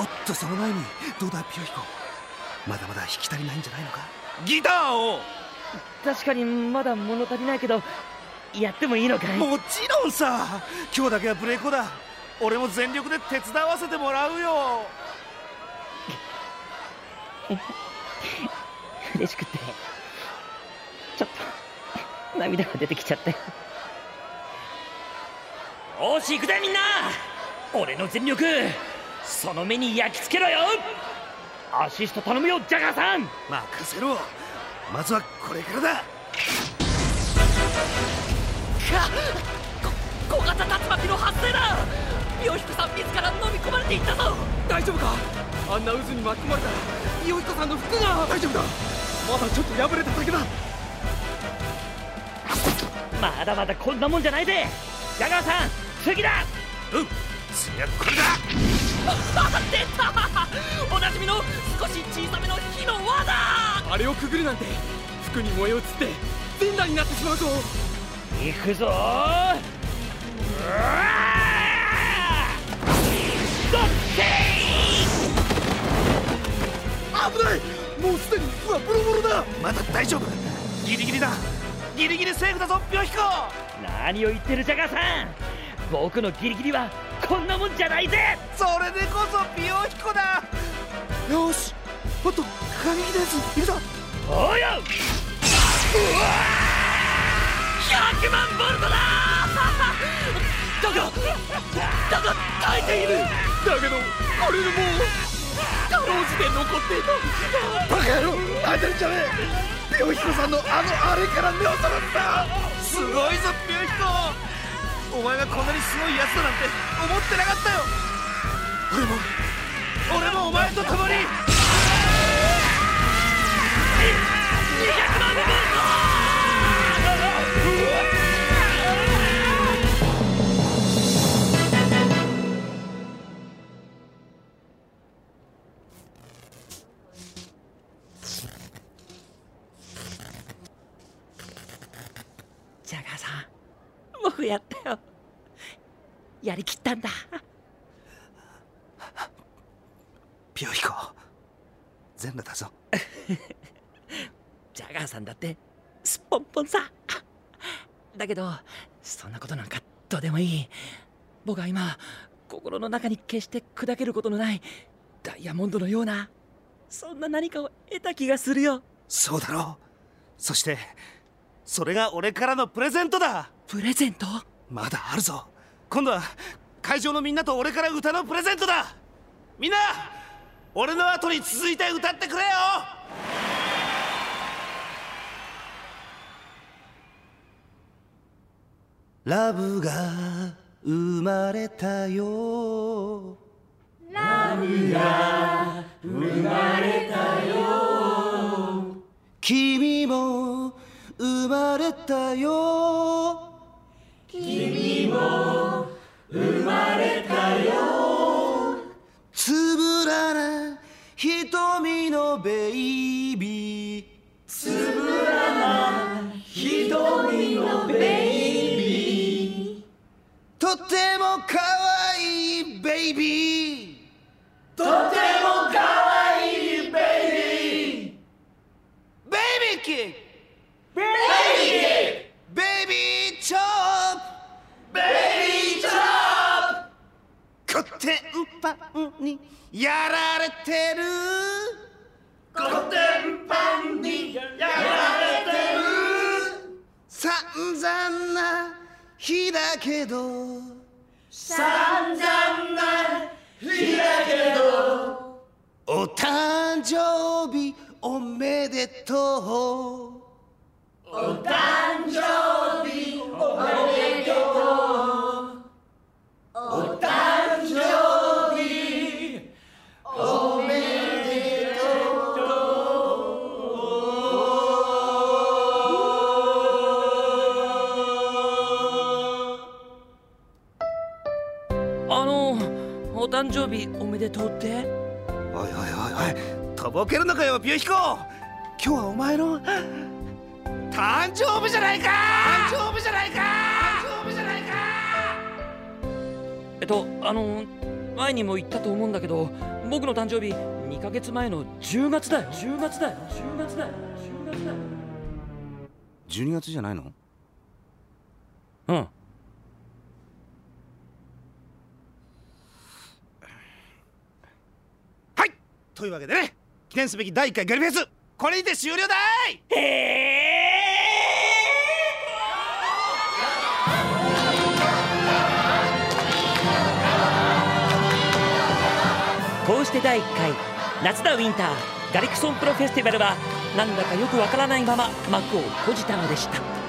おっとその前にどうだピヨヒコ？まだまだ弾き足りないんじゃないのか？ギターを！確かにまだ物足りないけどやってもいいのかい？もちろんさ！今日だけはブレイコだ。俺も全力で手伝わせてもらうよ。嬉しくて。ちょっと涙が出てきちゃって。よし行くぜみんな！俺の全力その目に焼き付けろよ。アシスト頼むよジャガーさん。任せろ。まずはこれからだ。かこ小型竜巻の発生だ。ヨヒコさん自ら飲み込まれていったぞ。大丈夫か？あんな渦に巻き込まれたらヨヒコさんの服が。大丈夫だ。まだちょっと破れただけだ。まだまだこんなもんじゃないぜ。ジャガーさん次だ。うん次はこれだ出た。おなじみの少し小さめの火の輪だ。あれをくぐるなんて服に燃え移って全裸になってしまうぞ。行くぞ。うわどっ危ない！もうすでに服はボロボロだ。まだ大丈夫。ギリギリだ。ギリギリセーフだぞピョヒコ何を言ってるジャガーさん。僕のギリギリはこんなもんじゃないぜ。それでこそピヨヒコだ。よしもっと過激なやついるぞ。おうよ。100万ボルトだ!だがだが耐えている。だけどこれでもうかろうじて残っていた。バカ野郎あいてるんじゃねえ。ピヨヒコさんのあのあれから目をそらったすごいぞピヨヒコお前がこんなにすごいやつだなんて思ってなかったよ。俺も俺もお前と共に。200万ボルジャガーさんもうやったよ。やりきったんだ。ピヨヒコ全裸だぞ。ジャガーさんだってすっぽんぽんさ。だけどそんなことなんかどうでもいい。僕は今心の中に決して砕けることのないダイヤモンドのようなそんな何かを得た気がするよ。そうだろう。そしてそれが俺からのプレゼントだ。プレゼント？まだあるぞ今度は会場のみんなと俺から歌のプレゼントだ。みんな俺の後に続いて歌ってくれよ。ラブが生まれたよ。ラブが生まれたよ。君も生まれたよ。君も瞳のベイビー。つぶらな瞳のベイビー。とてもかわいいベイビー。とてもかわいいベイビー。ベイビーキック。ベイビーキック。ベイビーチョップ。ベイビーチョップ。コテンパンにやられてる。コテンパンにやられてる。散々な日だけど。散々な日だけど。お誕生日おめでとう誕生日おめでとうって？おいおいおいおいとぼけるのかよピュヒコ！今日はお前の誕生日じゃないか！誕生日じゃないか！誕生日じゃないか！えっとあの前にも言ったと思うんだけど僕の誕生日2ヶ月前の10月だよ。10月だよ。10月だよ。10月だよ。12月じゃないの？うんはいというわけでね記念すべき第1回ガリフェスこれにて終了だい!こうして第1回夏だウィンターガリクソンプロフェスティバルはなんだかよくわからないまま幕を閉じたのでした。